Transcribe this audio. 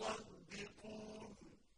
خَالِصَةً